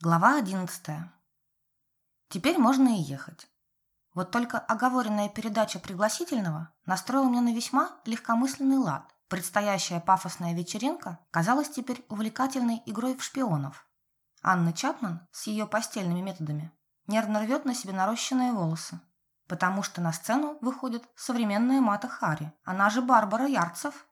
Глава одиннадцатая. Теперь можно и ехать. Вот только оговоренная передача пригласительного настроила меня на весьма легкомысленный лад. Предстоящая пафосная вечеринка казалась теперь увлекательной игрой в шпионов. Анна Чапман с ее постельными методами нервно рвет на себе нарощенные волосы, потому что на сцену выходит современная Мата Хари, она же Барбара Ярцев.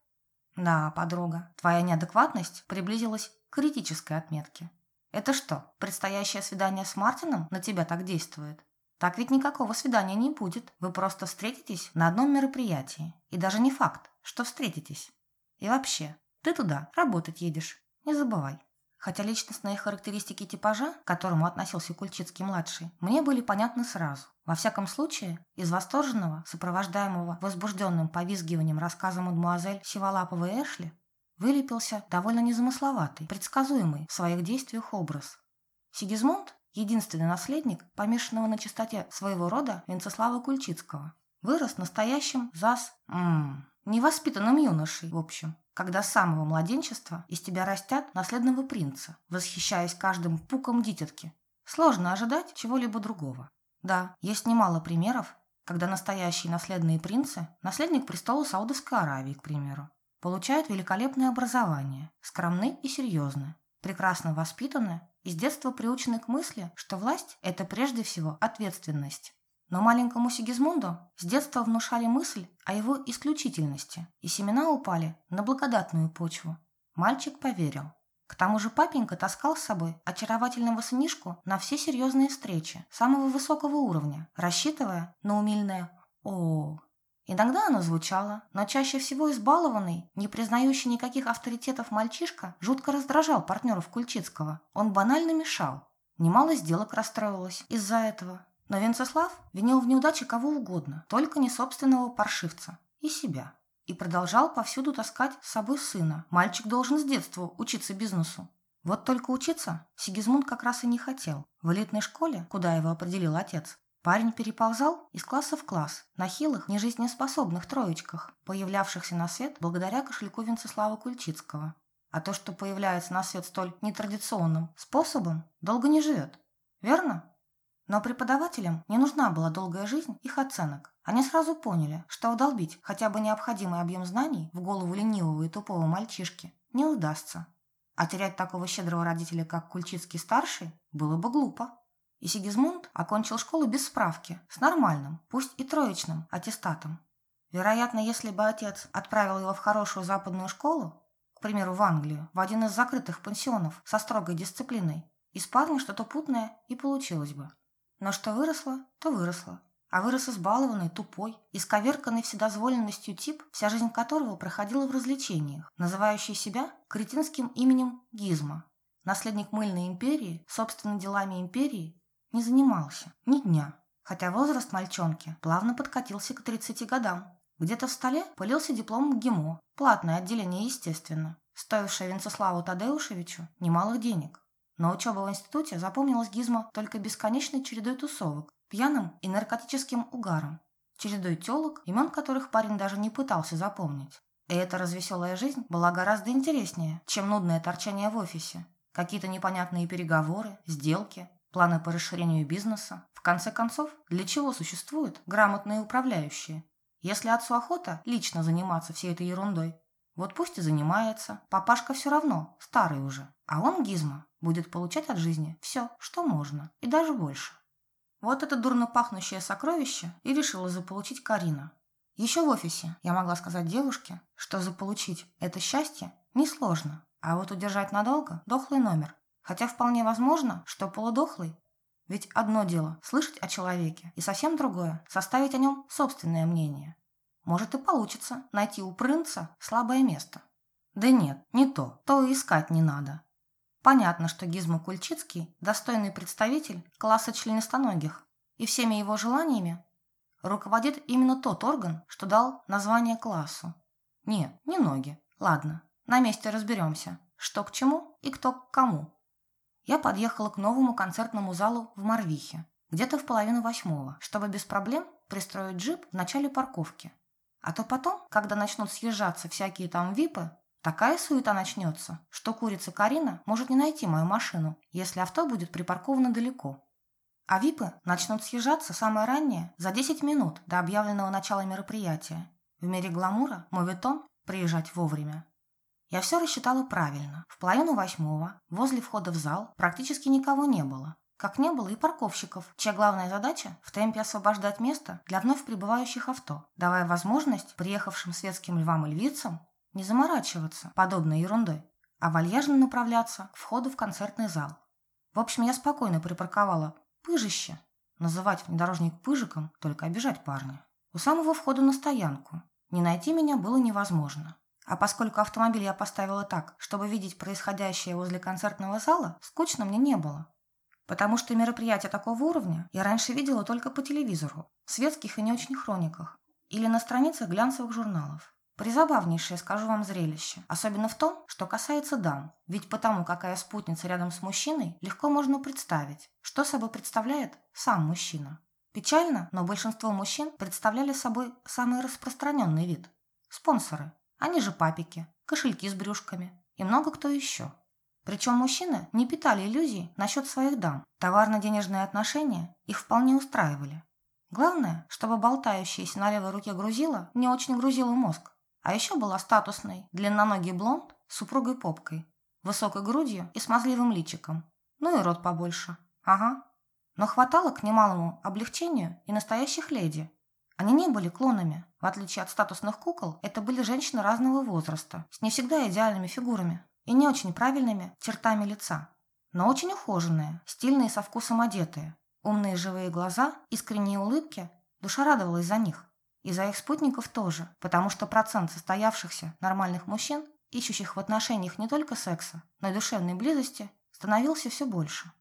Да, подруга, твоя неадекватность приблизилась к критической отметке. Это что, предстоящее свидание с Мартином на тебя так действует? Так ведь никакого свидания не будет. Вы просто встретитесь на одном мероприятии. И даже не факт, что встретитесь. И вообще, ты туда работать едешь. Не забывай. Хотя личностные характеристики типажа, к которому относился Кульчицкий-младший, мне были понятны сразу. Во всяком случае, из восторженного, сопровождаемого возбужденным повизгиванием рассказа мадемуазель Сиволаповой Эшли, вылепился довольно незамысловатый, предсказуемый в своих действиях образ. Сигизмунд – единственный наследник, помешанного на чистоте своего рода Венцеслава Кульчицкого. Вырос настоящим зас... М невоспитанным юношей, в общем, когда с самого младенчества из тебя растят наследного принца, восхищаясь каждым пуком дитятки. Сложно ожидать чего-либо другого. Да, есть немало примеров, когда настоящие наследные принцы, наследник престола Саудовской Аравии, к примеру, Получают великолепное образование, скромны и серьезны, прекрасно воспитаны и с детства приучены к мысли, что власть – это прежде всего ответственность. Но маленькому Сигизмунду с детства внушали мысль о его исключительности, и семена упали на благодатную почву. Мальчик поверил. К тому же папенька таскал с собой очаровательного сынишку на все серьезные встречи самого высокого уровня, рассчитывая на умильное «О, Иногда оно звучало, но чаще всего избалованный, не признающий никаких авторитетов мальчишка, жутко раздражал партнеров Кульчицкого. Он банально мешал. Немало сделок расстроилось из-за этого. Но Венцеслав винил в неудаче кого угодно, только не собственного паршивца и себя. И продолжал повсюду таскать с собой сына. Мальчик должен с детства учиться бизнесу. Вот только учиться Сигизмунд как раз и не хотел. В элитной школе, куда его определил отец, Парень переползал из класса в класс на хилых, нежизнеспособных троечках, появлявшихся на свет благодаря кошельку Венцеслава Кульчицкого. А то, что появляется на свет столь нетрадиционным способом, долго не живет. Верно? Но преподавателям не нужна была долгая жизнь их оценок. Они сразу поняли, что вдолбить хотя бы необходимый объем знаний в голову ленивого и тупого мальчишки не удастся. А терять такого щедрого родителя, как Кульчицкий-старший, было бы глупо. И Сигизмунд окончил школу без справки, с нормальным, пусть и троечным, аттестатом. Вероятно, если бы отец отправил его в хорошую западную школу, к примеру, в Англию, в один из закрытых пансионов со строгой дисциплиной, из парня что-то путное и получилось бы. Но что выросло, то выросло. А вырос избалованный, тупой, исковерканный вседозволенностью тип, вся жизнь которого проходила в развлечениях, называющий себя кретинским именем Гизма. Наследник мыльной империи, собственными делами империи не занимался ни дня, хотя возраст мальчонки плавно подкатился к 30 годам. Где-то в столе пылился диплом ГИМО, платное отделение, естественно, стоившее Венцеславу Тадеушевичу немалых денег. Но учеба в институте запомнилась Гизмо только бесконечной чередой тусовок, пьяным и наркотическим угаром, чередой телок, имен которых парень даже не пытался запомнить. И эта развеселая жизнь была гораздо интереснее, чем нудное торчание в офисе. Какие-то непонятные переговоры, сделки, планы по расширению бизнеса. В конце концов, для чего существуют грамотные управляющие? Если отцу охота лично заниматься всей этой ерундой, вот пусть и занимается. Папашка все равно, старый уже. А он, Гизма, будет получать от жизни все, что можно, и даже больше. Вот это дурно пахнущее сокровище и решила заполучить Карина. Еще в офисе я могла сказать девушке, что заполучить это счастье несложно, а вот удержать надолго – дохлый номер. Хотя вполне возможно, что полудохлый. Ведь одно дело – слышать о человеке, и совсем другое – составить о нем собственное мнение. Может и получится найти у принца слабое место. Да нет, не то, то и искать не надо. Понятно, что Гизмо Кульчицкий – достойный представитель класса членистоногих, и всеми его желаниями руководит именно тот орган, что дал название классу. Нет, не ноги. Ладно, на месте разберемся, что к чему и кто к кому я подъехала к новому концертному залу в Марвихе, где-то в половину восьмого, чтобы без проблем пристроить джип в начале парковки. А то потом, когда начнут съезжаться всякие там випы, Такая суета начнется, что курица Карина может не найти мою машину, если авто будет припарковано далеко. А ВИПы начнут съезжаться самое раннее, за 10 минут до объявленного начала мероприятия. В мире гламура моветон – приезжать вовремя. Я все рассчитала правильно. В половину восьмого, возле входа в зал, практически никого не было. Как не было и парковщиков, чья главная задача – в темпе освобождать место для вновь прибывающих авто, давая возможность приехавшим светским львам и львицам не заморачиваться подобной ерундой, а вальяжно направляться к входу в концертный зал. В общем, я спокойно припарковала пыжище. Называть внедорожник пыжиком – только обижать парня. У самого входа на стоянку. Не найти меня было невозможно. А поскольку автомобиль я поставила так, чтобы видеть происходящее возле концертного зала, скучно мне не было. Потому что мероприятия такого уровня я раньше видела только по телевизору, в светских и не очень хрониках, или на страницах глянцевых журналов. Призабавнейшее, скажу вам, зрелище. Особенно в том, что касается дам. Ведь потому, какая спутница рядом с мужчиной, легко можно представить, что собой представляет сам мужчина. Печально, но большинство мужчин представляли собой самый распространенный вид. Спонсоры. Они же папики, кошельки с брюшками и много кто еще. Причем мужчины не питали иллюзий насчет своих дам. Товарно-денежные отношения их вполне устраивали. Главное, чтобы болтающаяся на левой руке грузила не очень грузила мозг. А еще была статусной, длинноногий блонд с супругой попкой, высокой грудью и смазливым личиком. Ну и рот побольше. Ага. Но хватало к немалому облегчению и настоящих леди, они не были клонами. В отличие от статусных кукол, это были женщины разного возраста, с не всегда идеальными фигурами и не очень правильными чертами лица. Но очень ухоженные, стильные со вкусом одетые. Умные живые глаза, искренние улыбки. Душа радовалась за них. И за их спутников тоже, потому что процент состоявшихся нормальных мужчин, ищущих в отношениях не только секса, но и душевной близости, становился все больше.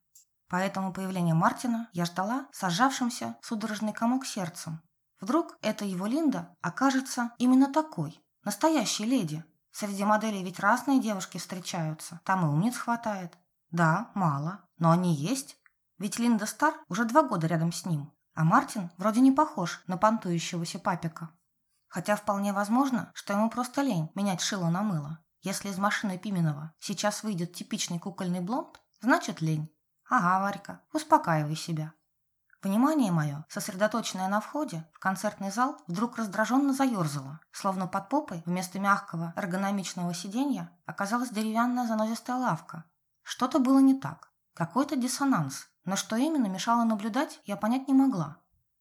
Поэтому появление Мартина я ждала сожавшимся судорожный комок сердцем, Вдруг эта его Линда окажется именно такой, настоящей леди. Среди моделей ведь разные девушки встречаются, там и умниц хватает. Да, мало, но они есть. Ведь Линда Стар уже два года рядом с ним, а Мартин вроде не похож на понтующегося папика. Хотя вполне возможно, что ему просто лень менять шило на мыло. Если из машины Пименова сейчас выйдет типичный кукольный блонд, значит лень. Ага, Варька, успокаивай себя. Внимание мое, сосредоточенное на входе, в концертный зал вдруг раздраженно заерзало, словно под попой вместо мягкого эргономичного сиденья оказалась деревянная занозистая лавка. Что-то было не так, какой-то диссонанс, но что именно мешало наблюдать, я понять не могла.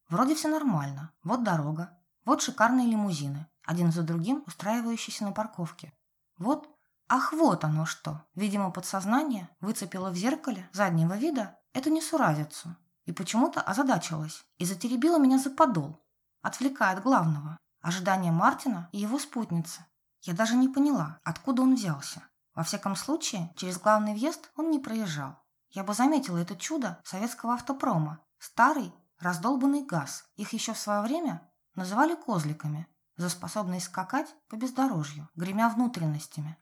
Вроде все нормально, вот дорога, вот шикарные лимузины, один за другим устраивающиеся на парковке. Вот, ах вот оно что, видимо подсознание выцепило в зеркале заднего вида эту несуразицу и почему-то озадачилась и затеребила меня за подол, отвлекая от главного – ожидания Мартина и его спутницы. Я даже не поняла, откуда он взялся. Во всяком случае, через главный въезд он не проезжал. Я бы заметила это чудо советского автопрома. Старый, раздолбанный газ. Их еще в свое время называли козликами за способность скакать по бездорожью, гремя внутренностями.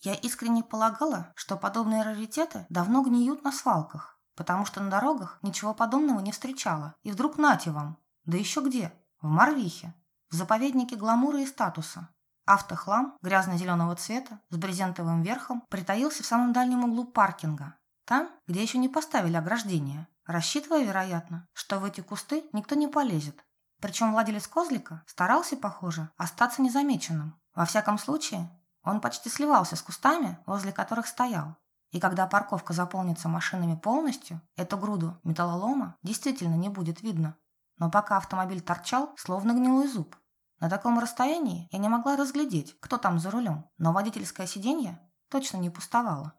Я искренне полагала, что подобные раритеты давно гниют на свалках, потому что на дорогах ничего подобного не встречала. И вдруг нате вам. Да еще где? В Марвихе. В заповеднике гламура и статуса. Автохлам грязно-зеленого цвета с брезентовым верхом притаился в самом дальнем углу паркинга. Там, где еще не поставили ограждение, рассчитывая, вероятно, что в эти кусты никто не полезет. Причем владелец козлика старался, похоже, остаться незамеченным. Во всяком случае, он почти сливался с кустами, возле которых стоял. И когда парковка заполнится машинами полностью, эту груду металлолома действительно не будет видно. Но пока автомобиль торчал, словно гнилой зуб. На таком расстоянии я не могла разглядеть, кто там за рулем, но водительское сиденье точно не пустовало.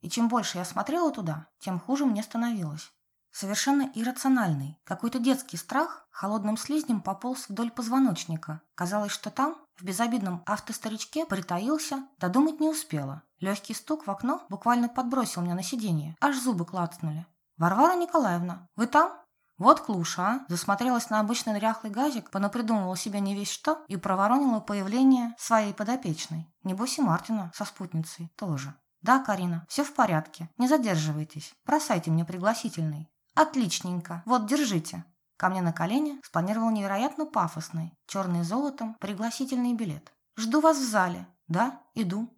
И чем больше я смотрела туда, тем хуже мне становилось. Совершенно иррациональный, какой-то детский страх холодным слизнем пополз вдоль позвоночника. Казалось, что там, в безобидном автостаричке, притаился, додумать не успела. Легкий стук в окно буквально подбросил меня на сиденье, аж зубы клацнули. «Варвара Николаевна, вы там?» «Вот клуша, а!» Засмотрелась на обычный дряхлый газик, понапридумывала себе не весь что и проворонила появление своей подопечной. Небось и Мартина со спутницей тоже. «Да, Карина, все в порядке. Не задерживайтесь. Бросайте мне пригласительный». «Отличненько. Вот, держите». Ко мне на колени спланировал невероятно пафосный, черный золотом, пригласительный билет. «Жду вас в зале». «Да, иду».